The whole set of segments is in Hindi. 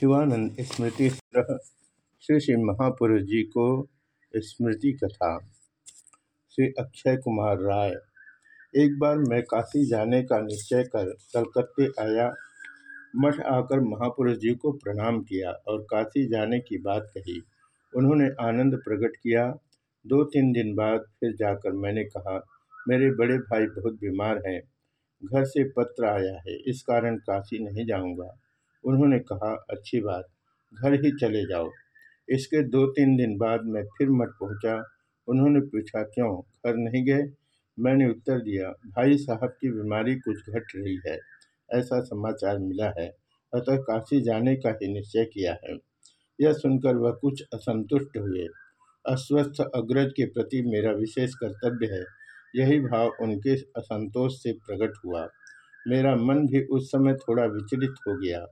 शिवानंद स्मृति श्री श्री महापुरुष जी को स्मृति कथा। श्री अक्षय कुमार राय। एक बार मैं काशी जाने का निश्चय कर कलकत्ते आया। मठ आकर महापुरुष जी को प्रणाम किया और काशी जाने की बात कही। उन्होंने आनंद प्रकट किया। दो तीन दिन बाद फिर जाकर मैंने कहा, मेरे बड़े भाई बहुत बीमार हैं। घर से पत्र आया है। इस कारण काशी नहीं जाऊँगा। उन्होंने कहा, अच्छी बात, घर ही चले जाओ। इसके दो तीन दिन बाद मैं फिर मठ पहुँचा। उन्होंने पूछा, क्यों, घर नहीं गए? मैंने उत्तर दिया, भाई साहब की बीमारी कुछ घट रही है, ऐसा समाचार मिला है, अतः काशी जाने का ही निश्चय किया है। यह सुनकर वह कुछ असंतुष्ट हुए। अस्वस्थ अग्रज के प्रति मेरा विशेष कर्तव्य है, यही भाव उनके असंतोष से प्रकट हुआ। मेरा मन भी उस समय थोड़ा विचलित हो गया।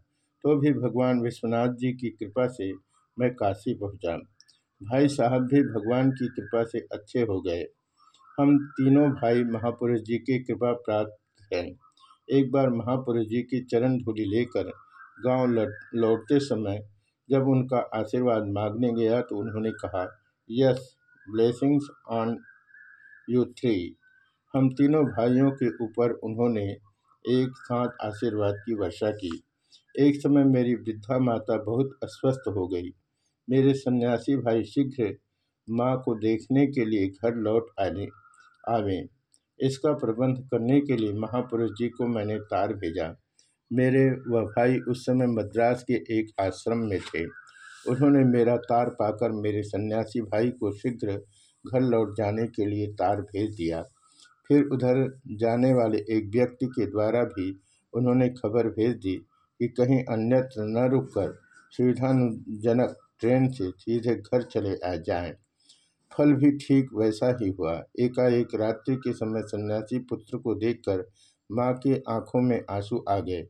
तो भी भगवान विश्वनाथ जी की कृपा से मैं काशी पहुँचा। भाई साहब भी भगवान की कृपा से अच्छे हो गए। हम तीनों भाई महापुरुष जी की कृपा प्राप्त हैं। एक बार महापुरुष जी की चरण धूलि लेकर गाँव लौटते समय जब उनका आशीर्वाद मांगने गया तो उन्होंने कहा, yes, blessings on you three. हम तीनों भाइयों के ऊपर उन्होंने एक साथ आशीर्वाद की वर्षा की। एक समय मेरी वृद्धा माता बहुत अस्वस्थ हो गई। मेरे सन्यासी भाई शीघ्र माँ को देखने के लिए घर लौट आने, आवे। इसका प्रबंध करने के लिए महापुरुष जी को मैंने तार भेजा। मेरे वह भाई उस समय मद्रास के एक आश्रम में थे। उन्होंने मेरा तार पाकर मेरे सन्यासी भाई को शीघ्र घर लौट जाने के लिए तार भेज दिया। फिर उधर जाने वाले एक व्यक्ति के द्वारा भी उन्होंने खबर भेज दी। कि कहीं अन्यत्र न रुककर सुविधाजनक ट्रेन से सीधे घर चले आ जाएँ। फल भी ठीक वैसा ही हुआ। एकाएक रात्रि के समय सन्यासी पुत्र को देखकर माँ की आँखों में आँसू आ गए।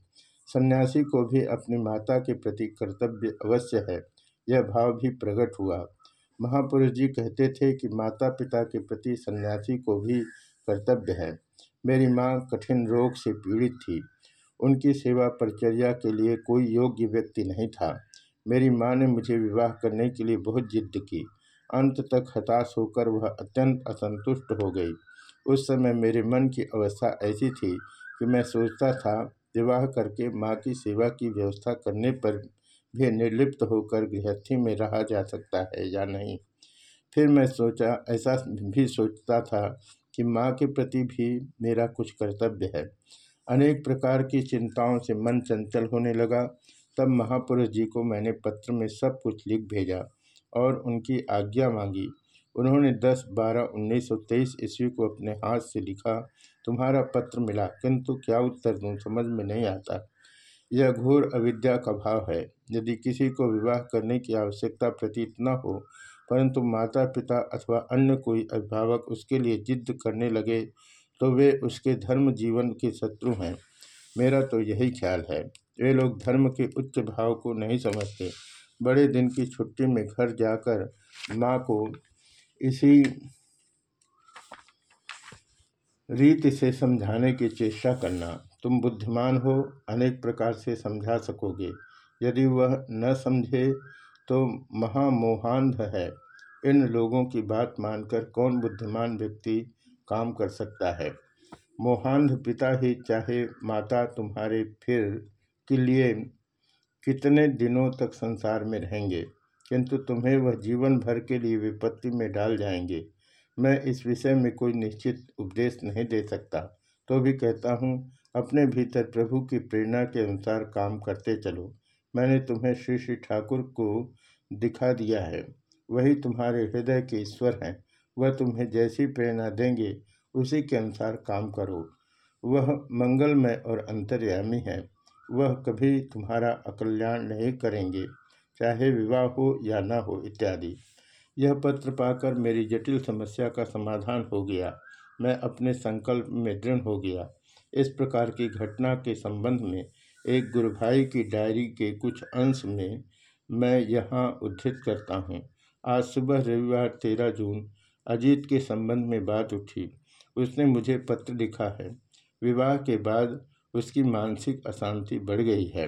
सन्यासी को भी अपनी माता के प्रति कर्तव्य अवश्य है। यह भाव भी प्रकट हुआ। महापुरुष जी कहते थे कि माता पिता के प्रति सन्यासी को भी कर्तव्य है। मेरी माँ कठिन रोग से पीड़ित थी। उनकी सेवा परिचर्या के लिए कोई योग्य व्यक्ति नहीं था। मेरी माँ ने मुझे विवाह करने के लिए बहुत जिद्द की। अंत तक हताश होकर वह अत्यंत असंतुष्ट हो गई। उस समय मेरे मन की अवस्था ऐसी थी कि मैं सोचता था, विवाह करके माँ की सेवा की व्यवस्था करने पर भी निर्लिप्त होकर गृहस्थी में रहा जा सकता है या नहीं। फिर मैं सोचा, ऐसा भी सोचता था कि माँ के प्रति भी मेरा कुछ कर्तव्य है। अनेक प्रकार की चिंताओं से मन चंचल होने लगा। तब महापुरुष जी को मैंने पत्र में सब कुछ लिख भेजा और उनकी आज्ञा मांगी। उन्होंने 10 बारह उन्नीस सौ तेईस ईस्वी को अपने हाथ से लिखा, तुम्हारा पत्र मिला, किंतु क्या उत्तर दूँ, समझ में नहीं आता। यह घोर अविद्या का भाव है। यदि किसी को विवाह करने की आवश्यकता प्रतीत न हो, परंतु माता पिता अथवा अन्य कोई अभिभावक उसके लिए जिद्द करने लगे तो वे उसके धर्म जीवन के शत्रु हैं। मेरा तो यही ख्याल है। वे लोग धर्म के उच्च भाव को नहीं समझते। बड़े दिन की छुट्टी में घर जाकर माँ को इसी रीति से समझाने की चेष्टा करना। तुम बुद्धिमान हो, अनेक प्रकार से समझा सकोगे। यदि वह न समझे तो महामोहांध है। इन लोगों की बात मानकर कौन बुद्धिमान व्यक्ति काम कर सकता है। मोहांध पिता ही चाहे माता तुम्हारे फिर के लिए कितने दिनों तक संसार में रहेंगे, किंतु तुम्हें वह जीवन भर के लिए विपत्ति में डाल जाएँगे। मैं इस विषय में कोई निश्चित उपदेश नहीं दे सकता। तो भी कहता हूँ, अपने भीतर प्रभु की प्रेरणा के अनुसार काम करते चलो। मैंने तुम्हें श्री श्री ठाकुर को दिखा दिया है। वही तुम्हारे हृदय के ईश्वर हैं। वह तुम्हें जैसी प्रेरणा देंगे, उसी के अनुसार काम करो। वह मंगलमय और अंतर्यामी है। वह कभी तुम्हारा अकल्याण नहीं करेंगे, चाहे विवाह हो या न हो, इत्यादि। यह पत्र पाकर मेरी जटिल समस्या का समाधान हो गया। मैं अपने संकल्प में दृढ़ हो गया। इस प्रकार की घटना के संबंध में एक गुरु भाई की डायरी के कुछ अंश में मैं यहाँ उद्धृत करता हूँ। आज सुबह रविवार, तेरह जून अजीत के संबंध में बात उठी। उसने मुझे पत्र लिखा है। विवाह के बाद उसकी मानसिक अशांति बढ़ गई है।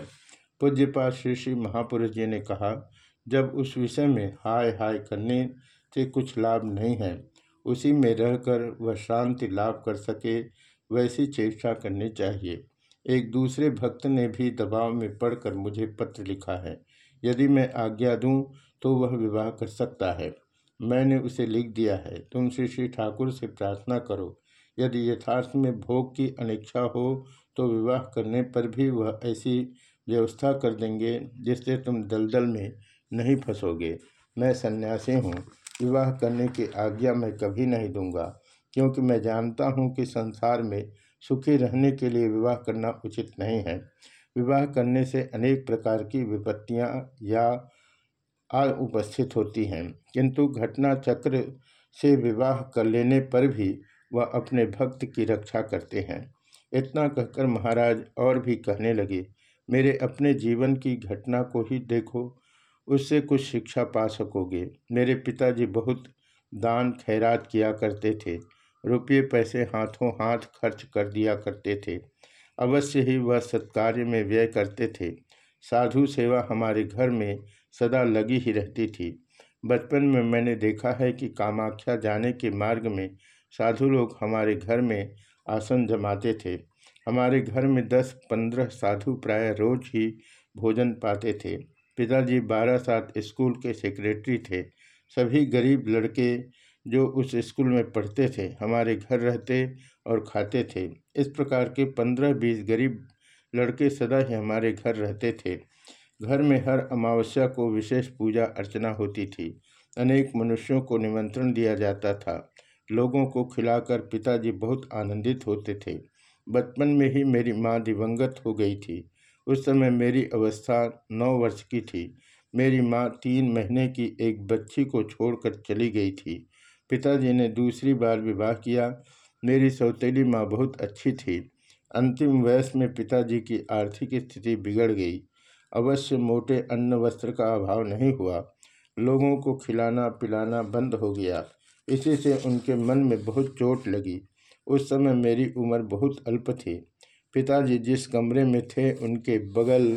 पूज्यपात श्री श्री महापुरुष जी ने कहा, जब उस विषय में हाय हाय करने से कुछ लाभ नहीं है, उसी में रहकर वह शांति लाभ कर सके, वैसी चेष्टा करनी चाहिए। एक दूसरे भक्त ने भी दबाव में पढ़कर मुझे पत्र लिखा है। यदि मैं आज्ञा दूँ तो वह विवाह कर सकता है। मैंने उसे लिख दिया है। तुम श्री श्री ठाकुर से प्रार्थना करो। यदि यथार्थ में भोग की अनिच्छा हो तो विवाह करने पर भी वह ऐसी व्यवस्था कर देंगे, जिससे तुम दलदल में नहीं फंसोगे। मैं सन्यासी हूँ। विवाह करने की आज्ञा मैं कभी नहीं दूँगा, क्योंकि मैं जानता हूँ कि संसार में सुखी रहने के लिए विवाह करना उचित नहीं है। विवाह करने से अनेक प्रकार की विपत्तियाँ या आ उपस्थित होती हैं। किंतु घटना चक्र से विवाह कर लेने पर भी वह अपने भक्त की रक्षा करते हैं। इतना कहकर महाराज और भी कहने लगे, मेरे अपने जीवन की घटना को ही देखो, उससे कुछ शिक्षा पा सकोगे। मेरे पिताजी बहुत दान खैरात किया करते थे, रुपये पैसे हाथों हाथ खर्च कर दिया करते थे। अवश्य ही वह सत्कार्य में व्यय करते थे। साधु सेवा हमारे घर में सदा लगी ही रहती थी। बचपन में मैंने देखा है कि कामाख्या जाने के मार्ग में साधु लोग हमारे घर में आसन जमाते थे। हमारे घर में दस पंद्रह साधु प्राय रोज ही भोजन पाते थे। पिताजी बारह सात स्कूल के सेक्रेटरी थे। सभी गरीब लड़के जो उस स्कूल में पढ़ते थे, हमारे घर रहते और खाते थे। इस प्रकार के पंद्रह बीस गरीब लड़के सदा ही हमारे घर रहते थे। घर में हर अमावस्या को विशेष पूजा अर्चना होती थी। अनेक मनुष्यों को निमंत्रण दिया जाता था। लोगों को खिलाकर पिताजी बहुत आनंदित होते थे। बचपन में ही मेरी माँ दिवंगत हो गई थी। उस समय मेरी अवस्था नौ वर्ष की थी। मेरी माँ तीन महीने की एक बच्ची को छोड़कर चली गई थी। पिताजी ने दूसरी बार विवाह किया। मेरी सौतेली माँ बहुत अच्छी थी। अंतिम वयस में पिताजी की आर्थिक स्थिति बिगड़ गई। अवश्य मोटे अन्न वस्त्र का अभाव नहीं हुआ। लोगों को खिलाना पिलाना बंद हो गया। इसी से उनके मन में बहुत चोट लगी। उस समय मेरी उम्र बहुत अल्प थी। पिताजी जिस कमरे में थे, उनके बगल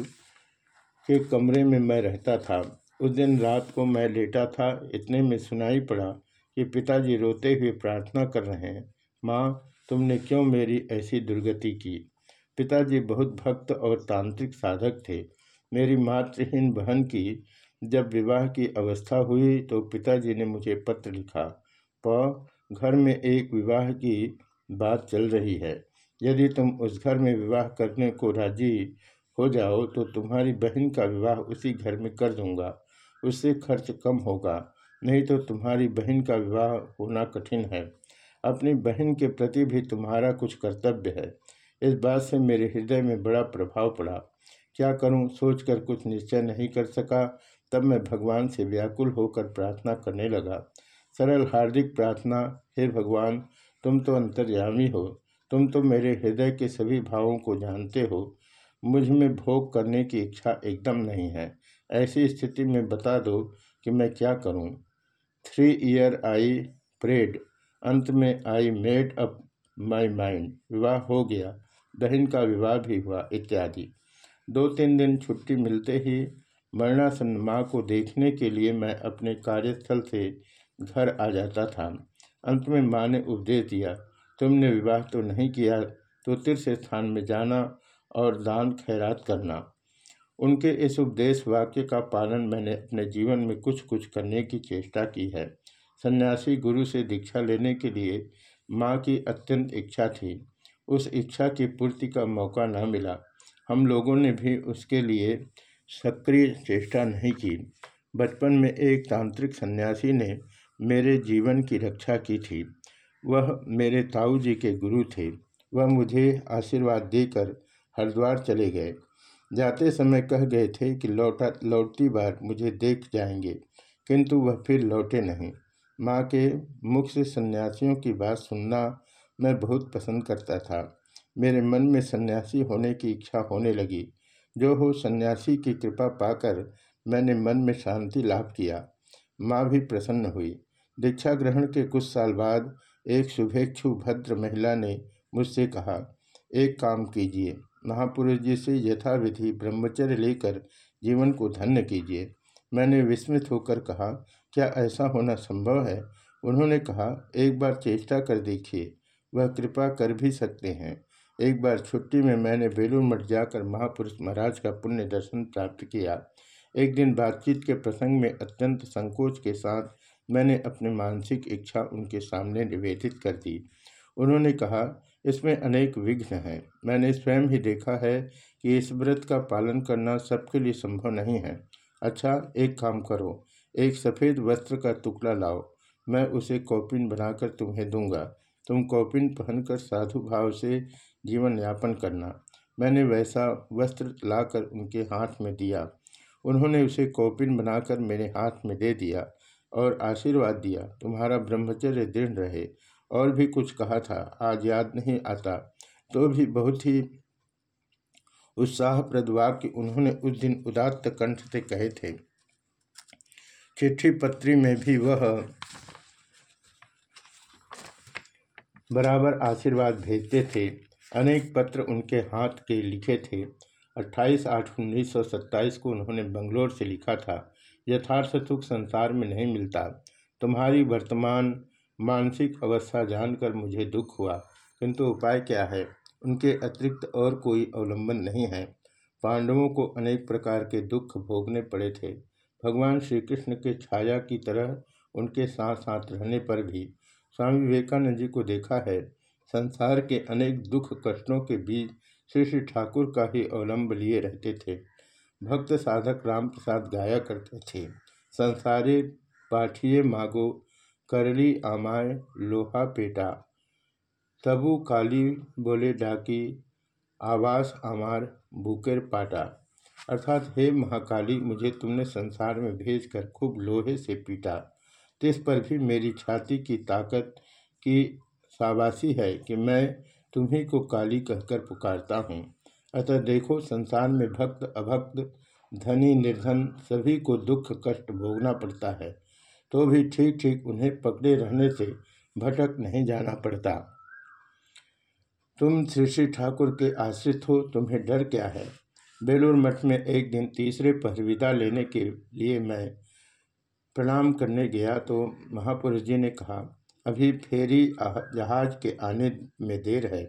के कमरे में मैं रहता था। उस दिन रात को मैं लेटा था। इतने में सुनाई पड़ा कि पिताजी रोते हुए प्रार्थना कर रहे हैं, माँ, तुमने क्यों मेरी ऐसी दुर्गति की? पिताजी बहुत भक्त और तांत्रिक साधक थे। मेरी मातृहीन बहन की जब विवाह की अवस्था हुई तो पिताजी ने मुझे पत्र लिखा प घर में एक विवाह की बात चल रही है। यदि तुम उस घर में विवाह करने को राज़ी हो जाओ तो तुम्हारी बहन का विवाह उसी घर में कर दूँगा। उससे खर्च कम होगा, नहीं तो तुम्हारी बहन का विवाह होना कठिन है। अपनी बहन के प्रति भी तुम्हारा कुछ कर्तव्य है। इस बात से मेरे हृदय में बड़ा प्रभाव पड़ा। क्या करूँ? सोचकर कुछ निश्चय नहीं कर सका। तब मैं भगवान से व्याकुल होकर प्रार्थना करने लगा। सरल हार्दिक प्रार्थना, हे भगवान, तुम तो अंतर्यामी हो। तुम तो मेरे हृदय के सभी भावों को जानते हो। मुझमें भोग करने की इच्छा एकदम नहीं है। ऐसी स्थिति में बता दो कि मैं क्या करूँ? थ्री ईयर आई प्रेड अंत में I made up my mind विवाह हो गया। बहन का विवाह भी हुआ, इत्यादि। दो तीन दिन छुट्टी मिलते ही मरणासन माँ को देखने के लिए मैं अपने कार्यस्थल से घर आ जाता था। अंत में माँ ने उपदेश दिया, तुमने विवाह तो नहीं किया तो तीर्थ स्थान में जाना और दान खैरात करना। उनके इस उपदेश वाक्य का पालन मैंने अपने जीवन में कुछ कुछ करने की चेष्टा की है। सन्यासी गुरु से दीक्षा लेने के लिए माँ की अत्यंत इच्छा थी। उस इच्छा की पूर्ति का मौका न मिला। हम लोगों ने भी उसके लिए सक्रिय चेष्टा नहीं की। बचपन में एक तांत्रिक सन्यासी ने मेरे जीवन की रक्षा की थी। वह मेरे ताऊ जी के गुरु थे। वह मुझे आशीर्वाद देकर हरिद्वार चले गए। जाते समय कह गए थे कि लौटा, लौटती बार मुझे देख जाएँगे, किंतु वह फिर लौटे नहीं। माँ के मुख से सन्यासियों की बात सुनना मैं बहुत पसंद करता था। मेरे मन में सन्यासी होने की इच्छा होने लगी। जो हो सन्यासी की कृपा पाकर मैंने मन में शांति लाभ किया। माँ भी प्रसन्न हुई। दीक्षा ग्रहण के कुछ साल बाद एक शुभेच्छु भद्र महिला ने मुझसे कहा, एक काम कीजिए। महापुरुष जी से यथाविधि ब्रह्मचर्य लेकर जीवन को धन्य कीजिए मैंने विस्मित होकर कहा, क्या ऐसा होना संभव है उन्होंने कहा, एक बार चेष्टा कर देखिए। वह कृपा कर भी सकते हैं। एक बार छुट्टी में मैंने बेलूर मठ जाकर महापुरुष महाराज का पुण्य दर्शन प्राप्त किया। एक दिन बातचीत के प्रसंग में अत्यंत संकोच के साथ मैंने अपनी मानसिक इच्छा उनके सामने निवेदित कर दी। उन्होंने कहा, इसमें अनेक विघ्न हैं। मैंने स्वयं ही देखा है कि इस व्रत का पालन करना सबके लिए संभव नहीं है। अच्छा एक काम करो। एक सफ़ेद वस्त्र का टुकड़ा लाओ। मैं उसे कॉपिन बनाकर तुम्हें दूँगा। तुम कौपिन पहनकर साधु भाव से जीवन यापन करना। मैंने वैसा वस्त्र लाकर उनके हाथ में दिया। उन्होंने उसे कौपिन बनाकर मेरे हाथ में दे दिया और आशीर्वाद दिया। तुम्हारा ब्रह्मचर्य दृढ़ रहे। और भी कुछ कहा था। आज याद नहीं आता। तो भी बहुत ही उत्साहप्रद वाक्य उन्होंने उस दिन उदात्त कंठ से कहे थे। चिट्ठी पत्री में भी वह बराबर आशीर्वाद भेजते थे। अनेक पत्र उनके हाथ के लिखे थे। 28 आठ उन्नीस को उन्होंने बंगलोर से लिखा था यथार्थ सुख संसार में नहीं मिलता। तुम्हारी वर्तमान मानसिक अवस्था जानकर मुझे दुख हुआ, किंतु उपाय क्या है? उनके अतिरिक्त और कोई अवलंबन नहीं है। पांडवों को अनेक प्रकार के दुख भोगने पड़े थे। भगवान श्री कृष्ण के छाया की तरह उनके साथ साथ रहने पर भी स्वामी विवेकानंद जी को देखा है। संसार के अनेक दुख कष्टों के बीच श्री श्री ठाकुर का ही अवलंब लिए रहते थे। भक्त साधक राम प्रसाद गाया करते थे। संसारे पाठिए मागो, करली आमाय लोहा पेटा। तबु काली बोले डाकी, आवास आमार बुकेर पाटा। अर्थात हे महाकाली, मुझे तुमने संसार में भेजकर खूब लोहे से पीटा। तिस पर भी मेरी छाती की ताकत की शाबाशी है कि मैं तुम्ही को काली कहकर पुकारता हूँ। अतः देखो, संसार में भक्त, अभक्त, धनी, निर्धन सभी को दुख, कष्ट भोगना पड़ता है। तो भी ठीक ठीक उन्हें पकड़े रहने से भटक नहीं जाना पड़ता। तुम श्री श्री ठाकुर के आश्रित हो, तुम्हें डर क्या है? बेलूर मठ में एक दिन तीसरे पर विदा लेने के लिए मैं प्रणाम करने गया तो महापुरुष जी ने कहा अभी फेरी जहाज़ के आने में देर है।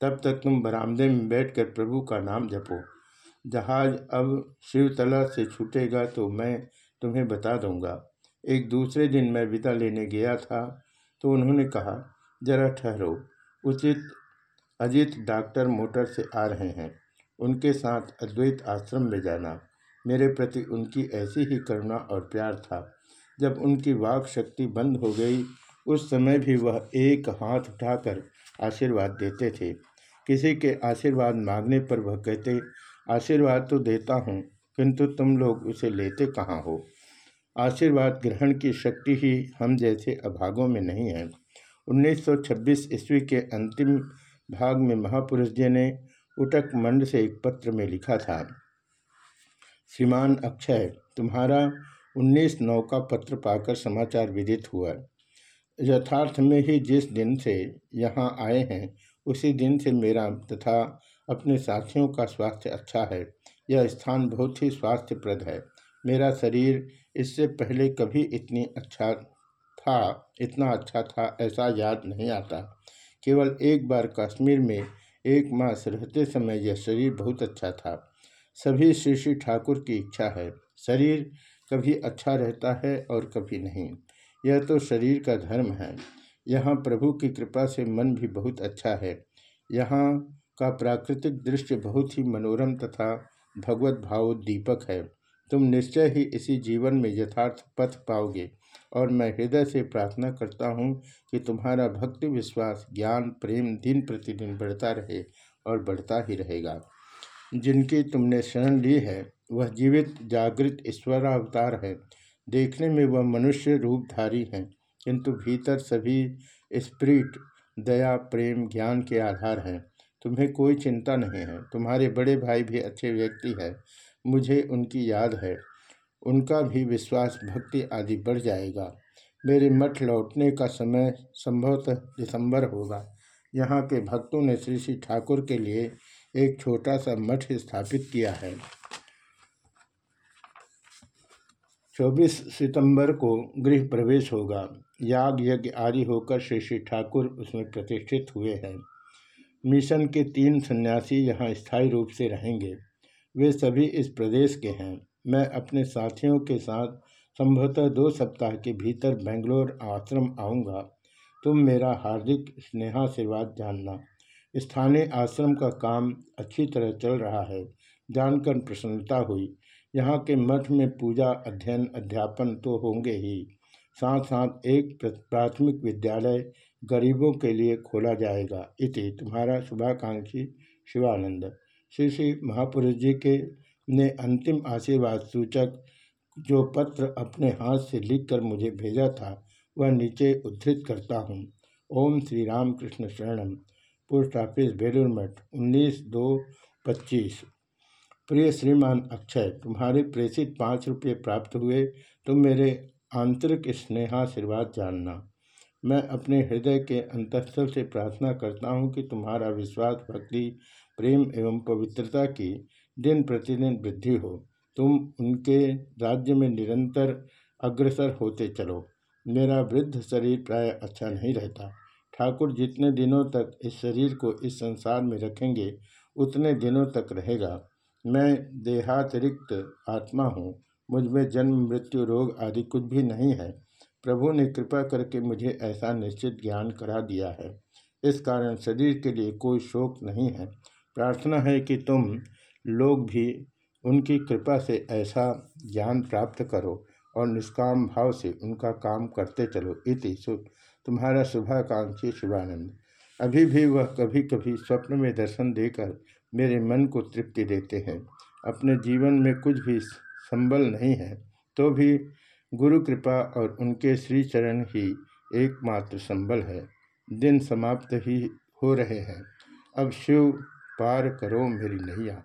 तब तक तुम बरामदे में बैठकर प्रभु का नाम जपो। जहाज़ अब शिवतला से छूटेगा तो मैं तुम्हें बता दूँगा। एक दूसरे दिन मैं विदा लेने गया था तो उन्होंने कहा, जरा ठहरो। उचित, अजीत डॉक्टर मोटर से आ रहे हैं। उनके साथ अद्वैत आश्रम में जाना। मेरे प्रति उनकी ऐसी ही करुणा और प्यार था। जब उनकी वाक शक्ति बंद हो गई उस समय भी वह एक हाथ उठाकर आशीर्वाद देते थे। किसी के आशीर्वाद मांगने पर वह कहते, आशीर्वाद तो देता हूँ, किंतु तुम लोग उसे लेते कहाँ हो? आशीर्वाद ग्रहण की शक्ति ही हम जैसे अभागों में नहीं है। 1926 ईस्वी के अंतिम भाग में महापुरुष जी ने उटक मंड से एक पत्र में लिखा था, श्रीमान अक्षय, तुम्हारा उन्नीस नौ का पत्र पाकर समाचार विदित हुआ। यथार्थ में ही जिस दिन से यहाँ आए हैं, उसी दिन से मेरा तथा अपने साथियों का स्वास्थ्य अच्छा है। यह स्थान बहुत ही स्वास्थ्यप्रद है। मेरा शरीर इससे पहले कभी इतनी अच्छा था, इतना अच्छा था ऐसा याद नहीं आता। केवल एक बार कश्मीर में एक मास रहते समय यह शरीर बहुत अच्छा था। सभी श्री श्री ठाकुर की इच्छा है। शरीर कभी अच्छा रहता है और कभी नहीं। यह तो शरीर का धर्म है। यहाँ प्रभु की कृपा से मन भी बहुत अच्छा है। यहाँ का प्राकृतिक दृश्य बहुत ही मनोरम तथा भगवत भावोद्दीपक है। तुम निश्चय ही इसी जीवन में यथार्थ पथ पाओगे और मैं हृदय से प्रार्थना करता हूँ कि तुम्हारा भक्ति विश्वास, ज्ञान, प्रेम दिन प्रतिदिन बढ़ता रहे और बढ़ता ही रहेगा। जिनकी तुमने शरण ली है, वह जीवित, जागृत, ईश्वरावतार है। देखने में वह मनुष्य रूपधारी हैं, किंतु भीतर सभी स्प्रिट, दया, प्रेम, ज्ञान के आधार हैं। तुम्हें कोई चिंता नहीं है। तुम्हारे बड़े भाई भी अच्छे व्यक्ति है। मुझे उनकी याद है। उनका भी विश्वास भक्ति आदि बढ़ जाएगा। मेरे मठ लौटने का समय संभवतः दिसंबर होगा। यहाँ के भक्तों ने श्री श्री ठाकुर के लिए एक छोटा सा मठ स्थापित किया है। 24 सितंबर को गृह प्रवेश होगा। याग यज्ञ आदि होकर श्री श्री ठाकुर उसमें प्रतिष्ठित हुए हैं। मिशन के तीन सन्यासी यहाँ स्थायी रूप से रहेंगे। वे सभी इस प्रदेश के हैं। मैं अपने साथियों के साथ संभवतः दो सप्ताह के भीतर बेंगलोर आश्रम आऊँगा। तुम मेरा हार्दिक स्नेहाशीर्वाद जानना। स्थानीय आश्रम का काम अच्छी तरह चल रहा है। जानकर प्रसन्नता हुई। यहाँ के मठ में पूजा, अध्ययन, अध्यापन तो होंगे ही। साथ साथ एक प्राथमिक विद्यालय गरीबों के लिए खोला जाएगा। इति तुम्हारा शुभाकांक्षी शिवानंद। श्री श्री महापुरुष जी के, ने अंतिम आशीर्वाद सूचक जो पत्र अपने हाथ से लिखकर मुझे भेजा था, वह नीचे उद्धृत करता हूँ। ओम श्री राम कृष्ण शरणम। पोस्ट ऑफ़िस, बेलूर मठ, उन्नीस दो पच्चीस। प्रिय श्रीमान अक्षय, तुम्हारे प्रेषित पाँच रुपये प्राप्त हुए तुम मेरे आंतरिक स्नेहाशीर्वाद जानना। मैं अपने हृदय के अंतस्थल से प्रार्थना करता हूँ कि तुम्हारा विश्वास, भक्ति, प्रेम एवं पवित्रता की दिन प्रतिदिन वृद्धि हो। तुम उनके राज्य में निरंतर अग्रसर होते चलो। मेरा वृद्ध शरीर प्राय अच्छा नहीं रहता। ठाकुर जितने दिनों तक इस शरीर को इस संसार में रखेंगे, उतने दिनों तक रहेगा। मैं देहातिरिक्त आत्मा हूँ मुझमें जन्म, मृत्यु, रोग आदि कुछ भी नहीं है। प्रभु ने कृपा करके मुझे ऐसा निश्चित ज्ञान करा दिया है। इस कारण शरीर के लिए कोई शोक नहीं है। प्रार्थना है कि तुम लोग भी उनकी कृपा से ऐसा ज्ञान प्राप्त करो और निष्काम भाव से उनका काम करते चलो इति तुम्हारा शुभाकांक्षी शुभानंद अभी भी वह कभी कभी स्वप्न में दर्शन देकर मेरे मन को तृप्ति देते हैं। अपने जीवन में कुछ भी संबल नहीं है तो भी गुरु कृपा और उनके श्री चरण ही एकमात्र संबल है। दिन समाप्त ही हो रहे हैं। अब शिव पार करो मेरी नैया।